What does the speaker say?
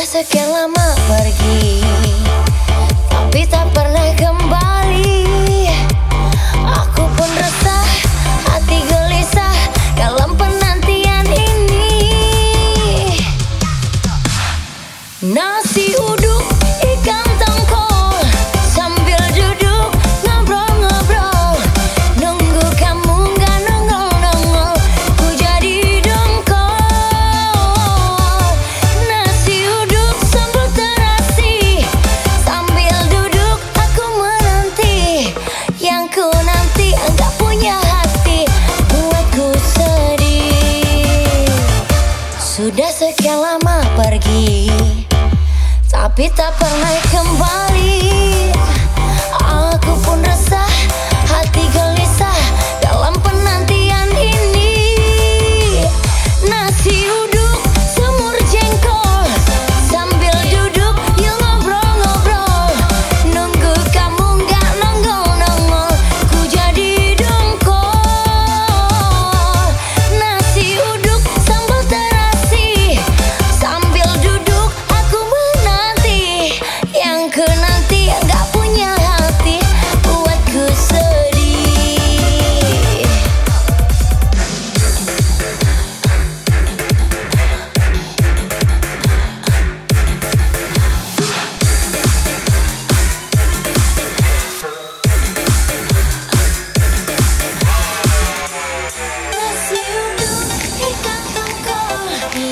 Sudah sekian lama pergi. Sudah sekian lama pergi Tapi tak pernah kembali. Aku pun resah